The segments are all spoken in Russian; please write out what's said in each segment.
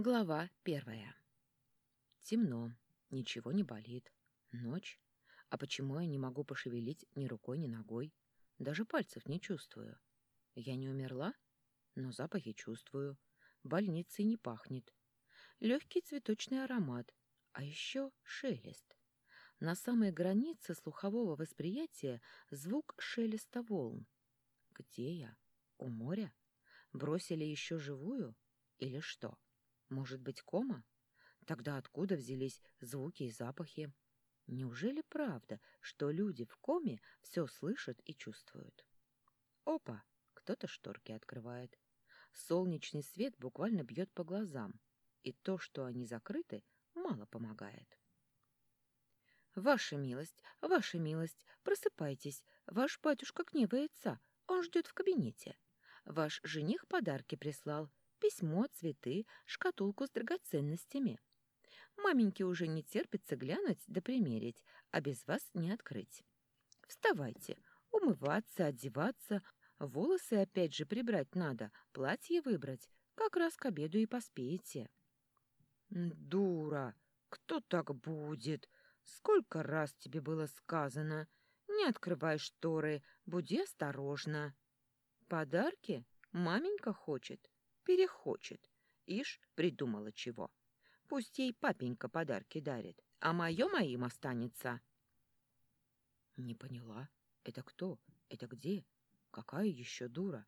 Глава первая. Темно, ничего не болит. Ночь. А почему я не могу пошевелить ни рукой, ни ногой? Даже пальцев не чувствую. Я не умерла, но запахи чувствую. Больницей не пахнет. Легкий цветочный аромат, а еще шелест. На самой границе слухового восприятия звук шелеста волн. Где я? У моря? Бросили еще живую? Или что? — может быть, кома? Тогда откуда взялись звуки и запахи? Неужели правда, что люди в коме все слышат и чувствуют? Опа! Кто-то шторки открывает. Солнечный свет буквально бьет по глазам, и то, что они закрыты, мало помогает. «Ваша милость, ваша милость, просыпайтесь, ваш батюшка гневается, он ждет в кабинете. Ваш жених подарки прислал, Письмо, цветы, шкатулку с драгоценностями. Маменьке уже не терпится глянуть да примерить, а без вас не открыть. Вставайте, умываться, одеваться, волосы опять же прибрать надо, платье выбрать, как раз к обеду и поспеете. Дура! Кто так будет? Сколько раз тебе было сказано? Не открывай шторы, буди осторожно. Подарки маменька хочет перехочет. Ишь, придумала чего. Пусть ей папенька подарки дарит, а мое моим останется. Не поняла. Это кто? Это где? Какая еще дура?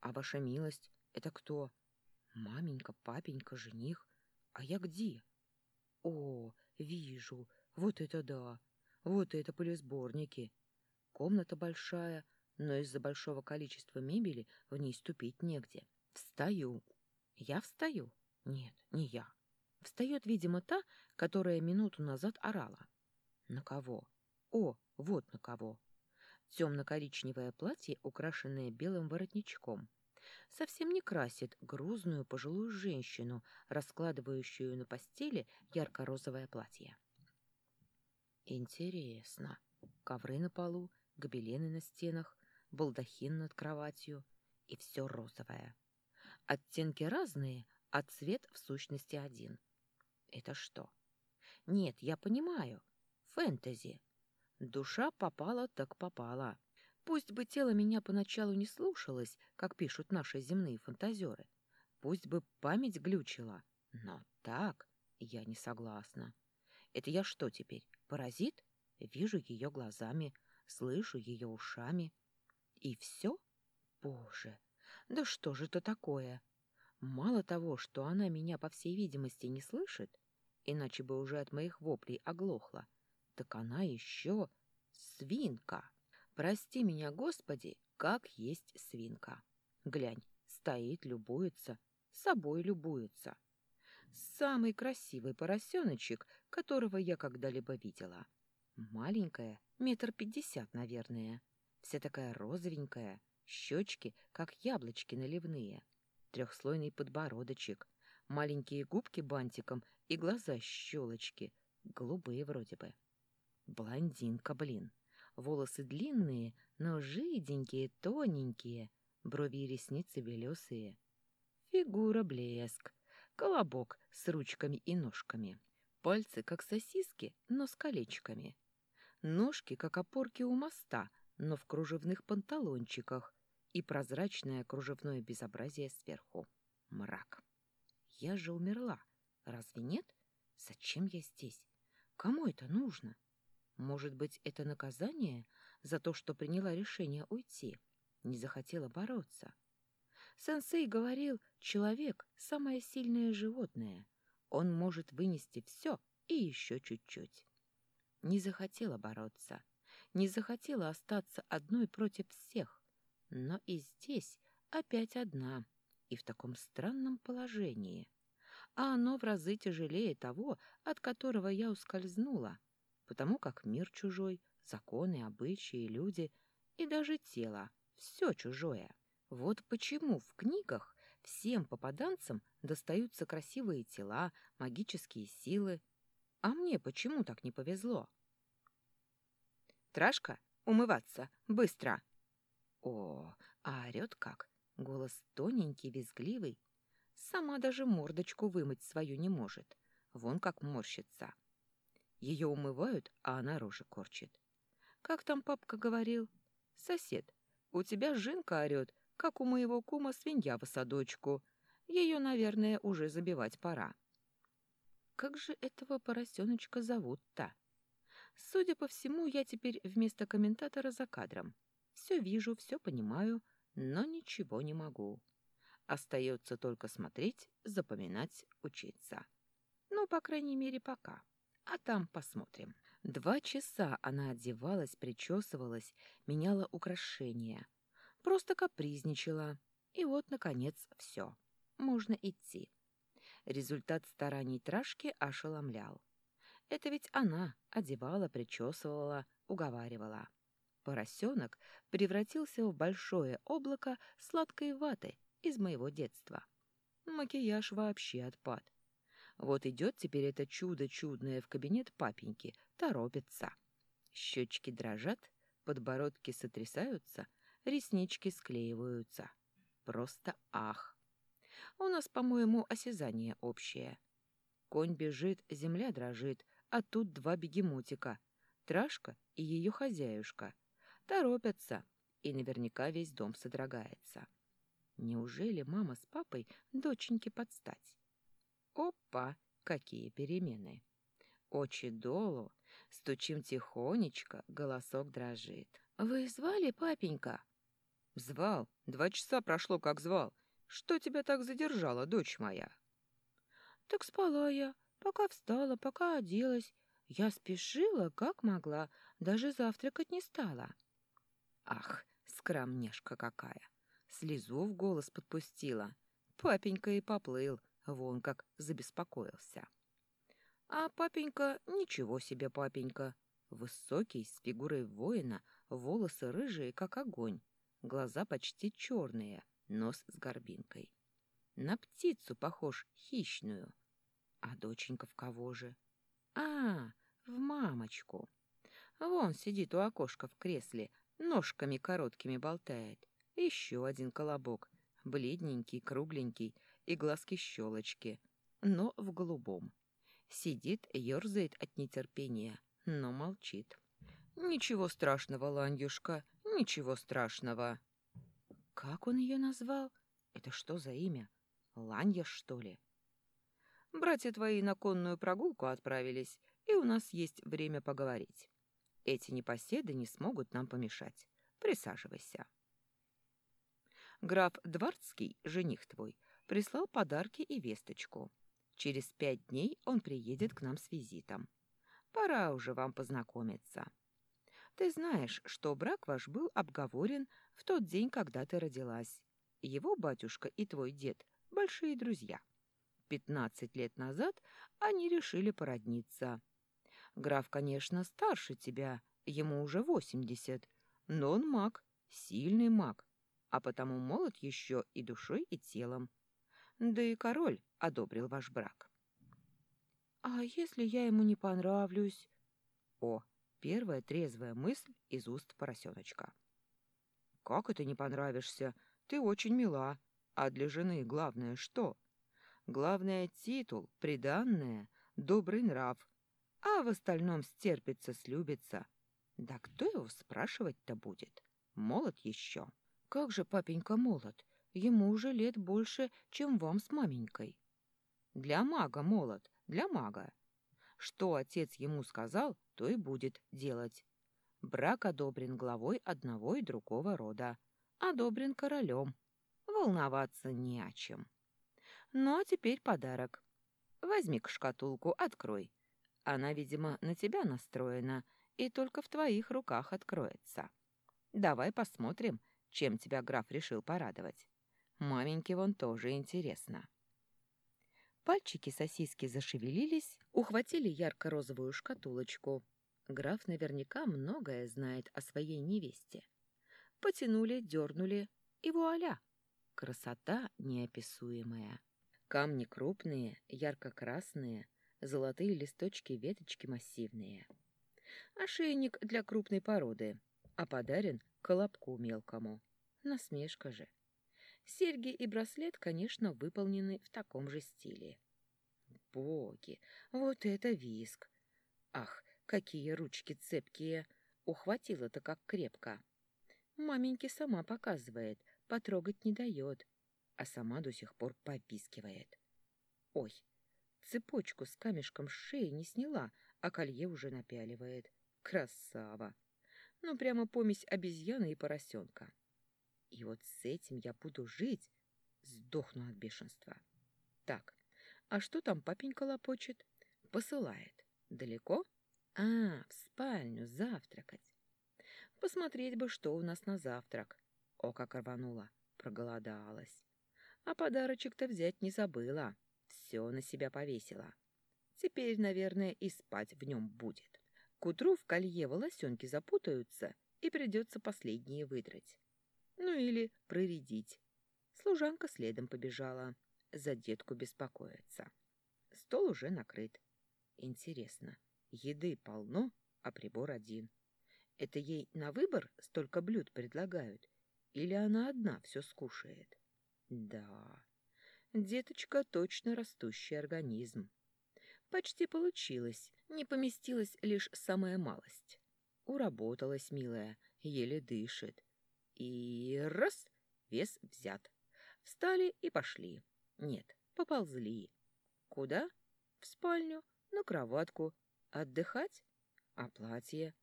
А ваша милость, это кто? Маменька, папенька, жених. А я где? О, вижу. Вот это да. Вот это полисборники. Комната большая, но из-за большого количества мебели в ней ступить негде. Встаю. Я встаю? Нет, не я. Встает, видимо, та, которая минуту назад орала. На кого? О, вот на кого. Темно-коричневое платье, украшенное белым воротничком. Совсем не красит грузную пожилую женщину, раскладывающую на постели ярко-розовое платье. Интересно. Ковры на полу, гобелены на стенах, балдахин над кроватью и все розовое. Оттенки разные, а цвет в сущности один. Это что? Нет, я понимаю. Фэнтези. Душа попала так попала. Пусть бы тело меня поначалу не слушалось, как пишут наши земные фантазеры. Пусть бы память глючила. Но так я не согласна. Это я что теперь, паразит? Вижу ее глазами, слышу ее ушами. И все? Боже! Да что же это такое? Мало того, что она меня, по всей видимости, не слышит, иначе бы уже от моих воплей оглохла, так она еще свинка. Прости меня, Господи, как есть свинка. Глянь, стоит, любуется, собой любуется. Самый красивый поросеночек, которого я когда-либо видела. Маленькая, метр пятьдесят, наверное. Вся такая розовенькая, щечки, как яблочки наливные, трехслойный подбородочек, маленькие губки бантиком и глаза щелочки, голубые вроде бы. Блондинка, блин. Волосы длинные, но жиденькие, тоненькие, брови и ресницы белесые. Фигура блеск, колобок с ручками и ножками. Пальцы, как сосиски, но с колечками. Ножки, как опорки у моста, но в кружевных панталончиках, и прозрачное кружевное безобразие сверху. Мрак. Я же умерла. Разве нет? Зачем я здесь? Кому это нужно? Может быть, это наказание за то, что приняла решение уйти, не захотела бороться? Сенсей говорил, человек — самое сильное животное. Он может вынести все и еще чуть-чуть. Не захотела бороться, не захотела остаться одной против всех, но и здесь опять одна, и в таком странном положении. А оно в разы тяжелее того, от которого я ускользнула, потому как мир чужой, законы, обычаи, люди и даже тело — все чужое. Вот почему в книгах всем попаданцам достаются красивые тела, магические силы, а мне почему так не повезло? «Трашка, умываться, быстро!» О, а орёт как! Голос тоненький, визгливый. Сама даже мордочку вымыть свою не может. Вон как морщится. Ее умывают, а она рожи корчит. Как там папка говорил? Сосед, у тебя жинка орет, как у моего кума свинья в садочку. Ее, наверное, уже забивать пора. Как же этого поросеночка зовут-то? Судя по всему, я теперь вместо комментатора за кадром. Все вижу, все понимаю, но ничего не могу. Остается только смотреть, запоминать, учиться. Ну, по крайней мере, пока. А там посмотрим. Два часа она одевалась, причесывалась, меняла украшения. Просто капризничала. И вот, наконец, все. Можно идти. Результат стараний Трашки ошеломлял. Это ведь она одевала, причесывала, уговаривала. Поросенок превратился в большое облако сладкой ваты из моего детства. Макияж вообще отпад. Вот идет теперь это чудо чудное в кабинет папеньки, торопится. Щечки дрожат, подбородки сотрясаются, реснички склеиваются. Просто ах! У нас, по-моему, осязание общее. Конь бежит, земля дрожит, а тут два бегемотика — Трашка и ее хозяюшка. Торопятся, и наверняка весь дом содрогается. Неужели мама с папой доченьке подстать? Опа, какие перемены! Очи долу, стучим тихонечко, голосок дрожит. «Вы звали, папенька?» «Звал. Два часа прошло, как звал. Что тебя так задержало, дочь моя?» «Так спала я. Пока встала, пока оделась, я спешила, как могла, даже завтракать не стала. Ах, скромнешка какая! Слезу в голос подпустила. Папенька и поплыл, вон как забеспокоился. А папенька, ничего себе папенька. Высокий, с фигурой воина, волосы рыжие, как огонь, глаза почти черные, нос с горбинкой. На птицу похож, хищную. А доченька в кого же? А, в мамочку. Вон сидит у окошка в кресле, ножками короткими болтает. Еще один колобок, бледненький, кругленький, и глазки-щелочки, но в голубом. Сидит, ерзает от нетерпения, но молчит. «Ничего страшного, Ланюшка, ничего страшного». «Как он ее назвал? Это что за имя? Ланья, что ли?» Братья твои на конную прогулку отправились, и у нас есть время поговорить. Эти непоседы не смогут нам помешать. Присаживайся. Граф Дворцкий, жених твой, прислал подарки и весточку. Через пять дней он приедет к нам с визитом. Пора уже вам познакомиться. Ты знаешь, что брак ваш был обговорен в тот день, когда ты родилась. Его батюшка и твой дед — большие друзья. Пятнадцать лет назад они решили породниться. Граф, конечно, старше тебя, ему уже восемьдесят, но он маг, сильный маг, а потому молод еще и душой, и телом. Да и король одобрил ваш брак. «А если я ему не понравлюсь?» О, первая трезвая мысль из уст поросеночка. «Как это не понравишься? Ты очень мила. А для жены главное что?» Главное — титул, приданное, добрый нрав. А в остальном стерпится, слюбится. Да кто его спрашивать-то будет? Молод еще. Как же папенька молод? Ему уже лет больше, чем вам с маменькой. Для мага молод, для мага. Что отец ему сказал, то и будет делать. Брак одобрен главой одного и другого рода. Одобрен королем. Волноваться не о чем. Ну, а теперь подарок. Возьми-ка шкатулку, открой. Она, видимо, на тебя настроена и только в твоих руках откроется. Давай посмотрим, чем тебя граф решил порадовать. Маменьке вон тоже интересно. Пальчики сосиски зашевелились, ухватили ярко-розовую шкатулочку. Граф наверняка многое знает о своей невесте. Потянули, дернули, и вуаля! Красота неописуемая. Камни крупные, ярко-красные, золотые листочки веточки массивные. Ошейник для крупной породы, а подарен колобку мелкому. Насмешка же. Серьги и браслет, конечно, выполнены в таком же стиле. Боги, вот это виск! Ах, какие ручки цепкие! Ухватила-то как крепко. Маменьке сама показывает, потрогать не дает, а сама до сих пор попискивает. Ой, цепочку с камешком с шеи не сняла, а колье уже напяливает. Красава! Ну, прямо помесь обезьяны и поросенка. И вот с этим я буду жить, сдохну от бешенства. Так, а что там папенька лопочет? Посылает. Далеко? А, в спальню, завтракать. Посмотреть бы, что у нас на завтрак. О, как рванула, проголодалась. А подарочек-то взять не забыла. Все на себя повесила. Теперь, наверное, и спать в нем будет. К утру в колье волосенки запутаются, и придется последние выдрать. Ну или проредить. Служанка следом побежала. За детку беспокоиться. Стол уже накрыт. Интересно, еды полно, а прибор один. Это ей на выбор столько блюд предлагают? Или она одна все скушает? Да, деточка точно растущий организм. Почти получилось, не поместилась лишь самая малость. Уработалась, милая, еле дышит. И раз — вес взят. Встали и пошли. Нет, поползли. Куда? В спальню, на кроватку. Отдыхать? А платье?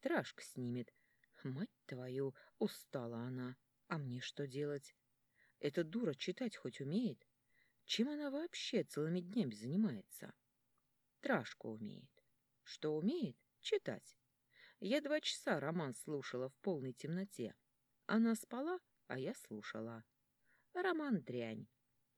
Трашка снимет. Мать твою, устала она. А мне что делать? Эта дура читать хоть умеет? Чем она вообще целыми днями занимается? Трашку умеет. Что умеет? Читать. Я два часа роман слушала в полной темноте. Она спала, а я слушала. Роман дрянь.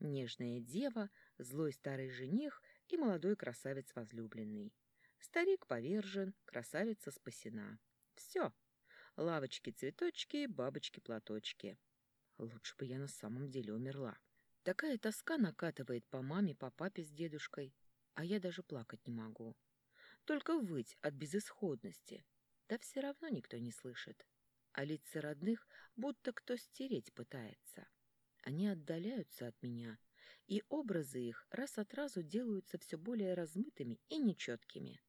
Нежная дева, злой старый жених и молодой красавец возлюбленный. Старик повержен, красавица спасена. Все. Лавочки-цветочки, бабочки-платочки. Лучше бы я на самом деле умерла. Такая тоска накатывает по маме, по папе с дедушкой а я даже плакать не могу. Только выть от безысходности. Да все равно никто не слышит. А лица родных будто кто стереть пытается. Они отдаляются от меня, и образы их раз от разу делаются все более размытыми и нечеткими.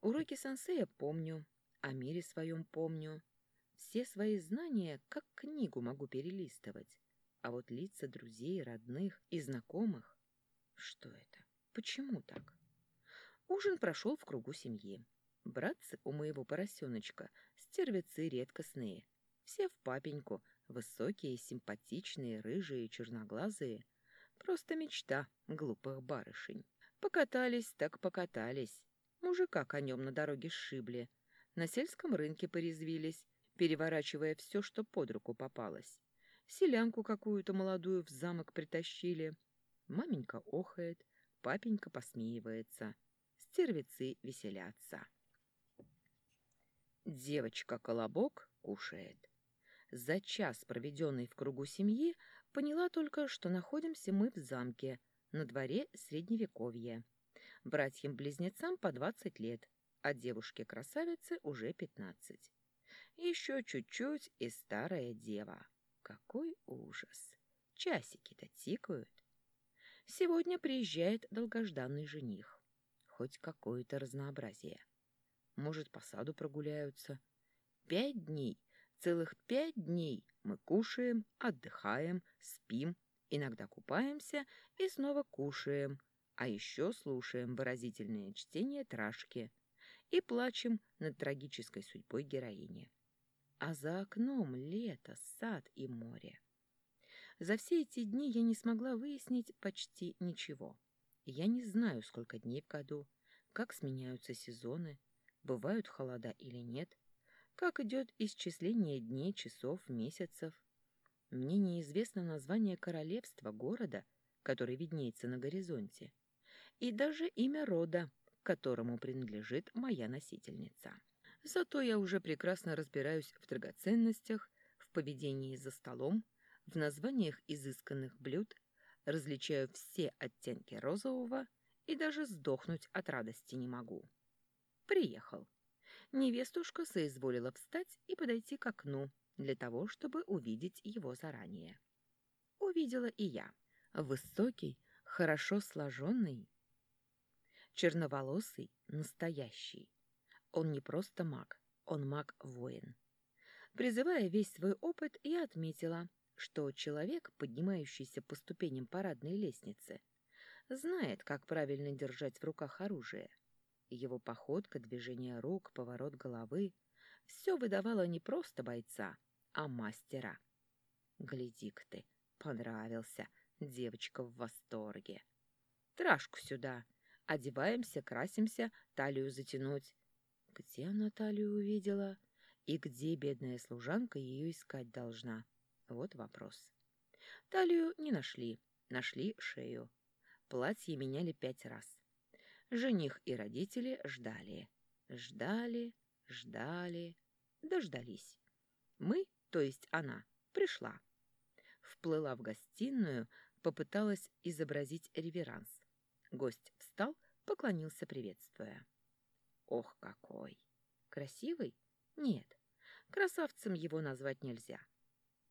Уроки сенсея помню, о мире своем помню. Все свои знания как книгу могу перелистывать. А вот лица друзей, родных и знакомых... Что это? Почему так? Ужин прошел в кругу семьи. Братцы у моего поросеночка стервецы редкостные. Все в папеньку, высокие, симпатичные, рыжие, черноглазые. Просто мечта глупых барышень. Покатались так покатались. Мужика конем на дороге сшибли. На сельском рынке порезвились, переворачивая все, что под руку попалось. Селянку какую-то молодую в замок притащили. Маменька охает, Папенька посмеивается. Стервицы веселятся. Девочка-колобок кушает. За час, проведенный в кругу семьи, поняла только, что находимся мы в замке, на дворе Средневековья. Братьям-близнецам по двадцать лет, а девушке-красавице уже пятнадцать. Еще чуть-чуть и старая дева. Какой ужас! Часики-то тикают. Сегодня приезжает долгожданный жених. Хоть какое-то разнообразие. Может, по саду прогуляются. Пять дней, целых пять дней мы кушаем, отдыхаем, спим, иногда купаемся и снова кушаем, а еще слушаем выразительное чтение Трашки и плачем над трагической судьбой героини. А за окном лето, сад и море. За все эти дни я не смогла выяснить почти ничего. Я не знаю, сколько дней в году, как сменяются сезоны, бывают холода или нет, как идет исчисление дней, часов, месяцев. Мне неизвестно название королевства, города, который виднеется на горизонте, и даже имя рода, которому принадлежит моя носительница. Зато я уже прекрасно разбираюсь в драгоценностях, в поведении за столом, в названиях изысканных блюд, различаю все оттенки розового и даже сдохнуть от радости не могу. Приехал. Невестушка соизволила встать и подойти к окну для того, чтобы увидеть его заранее. увидела и я. Высокий, хорошо сложенный, черноволосый, настоящий. Он не просто маг, он маг-воин. Призывая весь свой опыт, я отметила, что человек, поднимающийся по ступеням парадной лестницы, знает, как правильно держать в руках оружие. Его походка, движение рук, поворот головы — все выдавало не просто бойца, а мастера. Гляди-ка ты, понравился, девочка в восторге. Трашку сюда, одеваемся, красимся, талию затянуть. Где она талию увидела? И где бедная служанка ее искать должна? Вот вопрос. Талию не нашли, нашли шею. Платье меняли пять раз. Жених и родители ждали. Ждали, ждали, дождались. Мы, то есть она, пришла. Вплыла в гостиную, попыталась изобразить реверанс. Гость встал, поклонился, приветствуя. Ох, какой! Красивый? Нет, красавцем его назвать нельзя.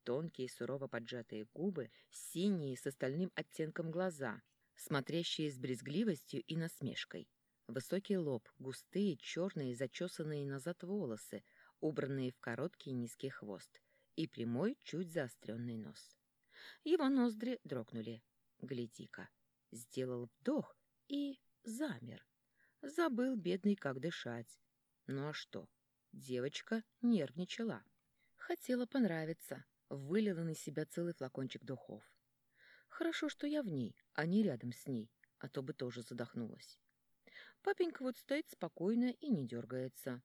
Тонкие, сурово поджатые губы, синие с остальным оттенком глаза, смотрящие с брезгливостью и насмешкой. Высокий лоб, густые, черные, зачесанные назад волосы, убранные в короткий низкий хвост, и прямой, чуть заостренный нос. Его ноздри дрогнули. Гляди-ка, сделал вдох и замер. Забыл, бедный, как дышать. Ну а что? Девочка нервничала. Хотела понравиться. Вылила на себя целый флакончик духов. Хорошо, что я в ней, а не рядом с ней, а то бы тоже задохнулась. Папенька вот стоит спокойно и не дергается.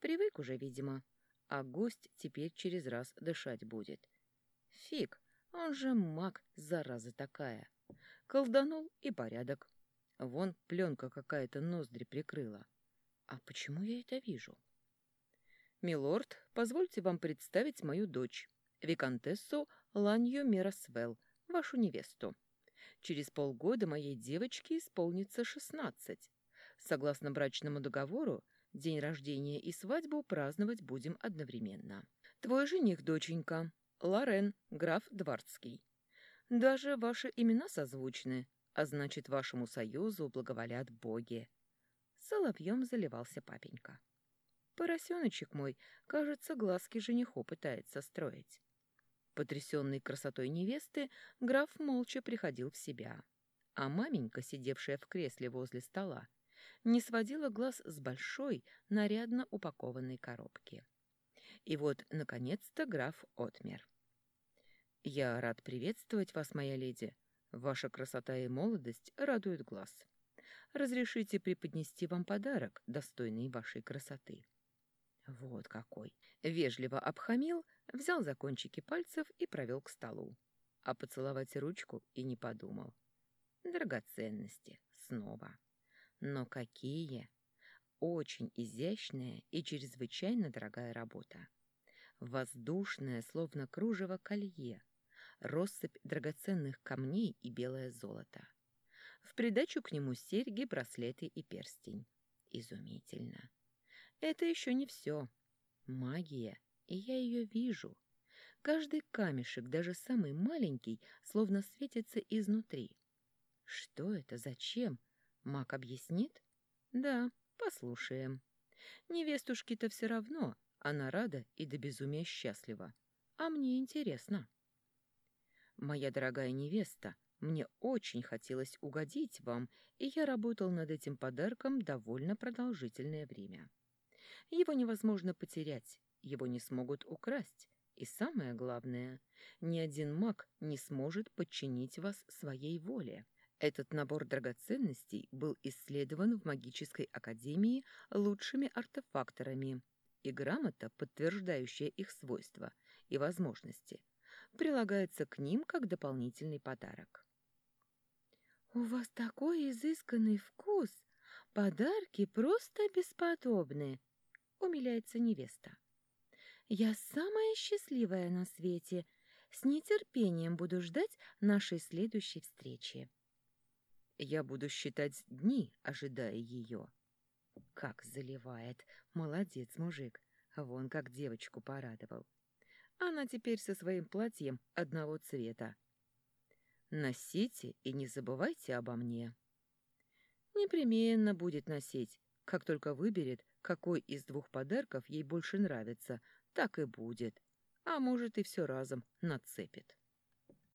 Привык уже, видимо, а гость теперь через раз дышать будет. Фиг, он же маг, зараза такая. Колданул и порядок. Вон пленка какая-то ноздри прикрыла. А почему я это вижу? «Милорд, позвольте вам представить мою дочь, виконтессу Ланью Миросвелл, вашу невесту. Через полгода моей девочке исполнится шестнадцать. Согласно брачному договору, день рождения и свадьбу праздновать будем одновременно. Твой жених, доченька, Лорен, граф Двардский. Даже ваши имена созвучны, а значит, вашему союзу благоволят боги. Соловьем заливался папенька. Поросеночек мой, кажется, глазки жениху пытается строить. Потрясенный красотой невесты, граф молча приходил в себя. А маменька, сидевшая в кресле возле стола, не сводила глаз с большой, нарядно упакованной коробки. И вот, наконец-то, граф отмер. «Я рад приветствовать вас, моя леди. Ваша красота и молодость радуют глаз. Разрешите преподнести вам подарок, достойный вашей красоты». Вот какой! Вежливо обхамил, взял за кончики пальцев и провел к столу. А поцеловать ручку и не подумал. Драгоценности. Снова. Но какие! Очень изящная и чрезвычайно дорогая работа. Воздушное, словно кружево колье, россыпь драгоценных камней и белое золото. В придачу к нему серьги, браслеты и перстень. Изумительно. Это еще не все. Магия, и я ее вижу. Каждый камешек, даже самый маленький, словно светится изнутри. Что это? Зачем? Маг объяснит? Да, послушаем. Невестушке-то все равно, она рада и до безумия счастлива. А мне интересно. Моя дорогая невеста, мне очень хотелось угодить вам, и я работал над этим подарком довольно продолжительное время. Его невозможно потерять, его не смогут украсть. И самое главное, ни один маг не сможет подчинить вас своей воле. Этот набор драгоценностей был исследован в магической академии лучшими артефакторами, и грамота, подтверждающая их свойства и возможности, прилагается к ним как дополнительный подарок. «У вас такой изысканный вкус! Подарки просто бесподобны!» — умиляется невеста. «Я самая счастливая на свете. С нетерпением буду ждать нашей следующей встречи». «Я буду считать дни, ожидая ее». Как заливает! Молодец, мужик! Вон как девочку порадовал. Она теперь со своим платьем одного цвета. Носите и не забывайте обо мне. Непременно будет носить, как только выберет, какой из двух подарков ей больше нравится, так и будет. А может, и все разом нацепит.